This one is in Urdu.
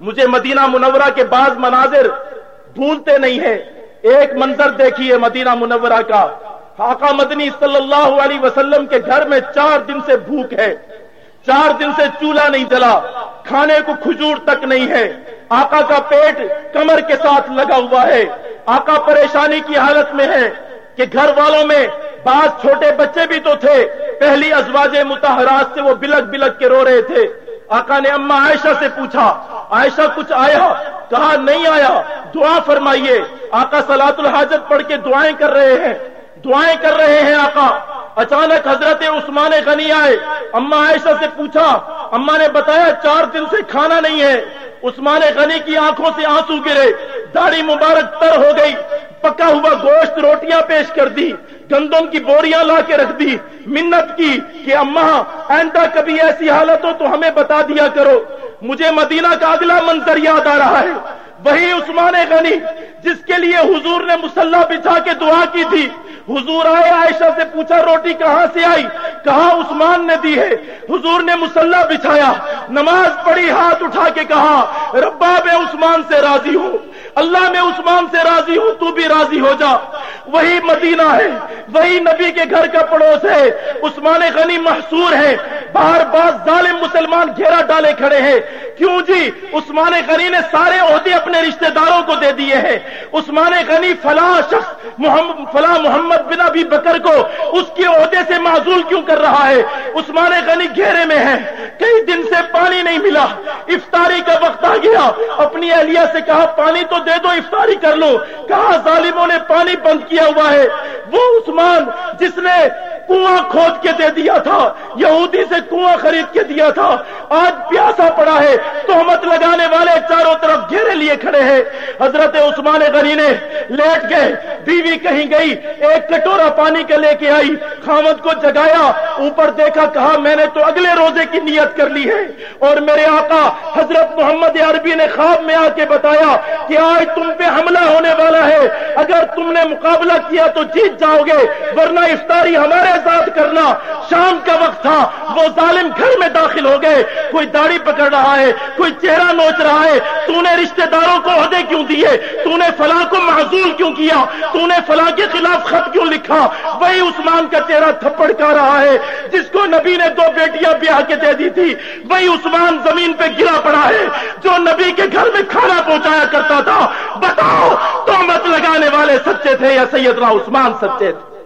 مجھے مدینہ منورہ کے بعض مناظر بھولتے نہیں ہیں۔ ایک منظر دیکھیے مدینہ منورہ کا۔ آقا مدنی صلی اللہ علیہ وسلم کے گھر میں چار دن سے بھوک ہے۔ چار دن سے چولہا نہیں جلا۔ کھانے کو کھجور تک نہیں ہے۔ آقا کا پیٹ کمر کے ساتھ لگا ہوا ہے۔ آقا پریشانی کی حالت میں ہے کہ گھر والوں میں بعض چھوٹے بچے بھی تو تھے۔ پہلی ازواج متحرات سے وہ بلک بلک کے رو رہے تھے۔ آقا نے اما عائشہ سے پوچھا عائشہ کچھ آیا، کہا، نہیں آیا۔ دعا فرمائیے۔ آقا سلاط الحاجت پڑھ کے دعائیں کر رہے ہیں۔ دعائیں کر رہے ہیں آقا۔ اچانک حضرت عثمان غنی آئے۔ اما عائشہ سے پوچھا اما نے بتایا، چار دن سے کھانا نہیں ہے۔ عثمان غنی کی آنکھوں سے آنسو گرے۔ داڑھی مبارک تر ہو گئی۔ پکا ہوا گوشت روٹیاں پیش کر دی۔ گندم کی بوریاں لا کے رکھ دی۔ منت کی کہ اماں، آئندہ کبھی ایسی حالت ہو تو ہمیں بتا دیا کرو۔ مجھے مدینہ کا اگلا منظر یاد آ رہا ہے۔ وہی عثمان غنی، جس کے لیے حضور نے مسلح بچھا کے دعا کی تھی۔ حضور آئے، عائشہ سے پوچھا، روٹی کہاں سے آئی؟ کہاں عثمان نے دی ہے۔ حضور نے مسلح بچھایا۔ نماز پڑھی، ہاتھ اٹھا کے کہا، ربا، میں عثمان سے راضی ہوں۔ اللہ، میں عثمان سے راضی ہوں، تو بھی راضی ہو جا۔ وہی مدینہ ہے، وہی نبی کے گھر کا پڑوس ہے۔ عثمان غنی محصور ہے۔ باہر باز ظالم مسلمان گھیرا ڈالے کھڑے ہیں۔ کیوں جی؟ عثمان غنی نے سارے عہدے اپنے رشتہ داروں کو دے دیے ہیں۔ عثمان غنی فلاں شخص محمد فلاں محمد بن ابی بکر کو اس کے عہدے سے معذول کیوں کر رہا ہے؟ عثمان غنی گھیرے میں ہے کئی دن سے پانی نہیں ملا۔ افطاری کا وقت آ گیا۔ اپنی اہلیہ سے کہا، پانی تو دے دو، افطاری کر لو۔ کہا، ظالموں نے پانی بند کیا ہوا ہے۔ وہ عثمان جس نے کنواں کھود کے دے دیا تھا، یہودی سے کنواں خرید کے دیا تھا۔ آج پیاسا پڑا ہے، تہمت لگانے والے چاروں طرف گھیرے لیے کھڑے ہیں۔ حضرت عثمان غنی نے لیٹ گئے۔ بیوی کہیں گئی، ایک کٹورا پانی کے لے کے آئی، خامد کو جگایا، اوپر دیکھا، کہا، میں نے تو اگلے روزے کی نیت کر لی ہے۔ اور میرے آقا، حضرت محمد عربی نے خواب میں آ کے بتایا کہ آج تم پہ حملہ ہونے والا ہے۔ اگر تم نے مقابلہ کیا تو جیت جاؤ گے، ورنہ افطاری ہمارے ساتھ کرنا شام کا وقت تھا۔ وہ ظالم گھر میں داخل ہو گئے۔ کوئی داڑھی پکڑ رہا ہے، کوئی چہرہ نوچ رہا ہے۔ تو نے رشتہ داروں کو عہدے کیوں دیے؟ تو نے فلاں کو معذول کیوں کیا؟ تو نے فلاں کے خلاف خط کیوں لکھا؟ وہی عثمان کا چہرہ تھپڑ کا رہا ہے، جس کو نبی نے دو بیٹیاں بیاہ کے دے دی تھی، وہی عثمان زمین پہ گرا پڑا ہے، جو نبی کے گھر میں کھانا پہنچایا کرتا تھا۔ بتاؤ تو مت لگانے والے سچے تھے یا سیدنا عثمان سچے تھے؟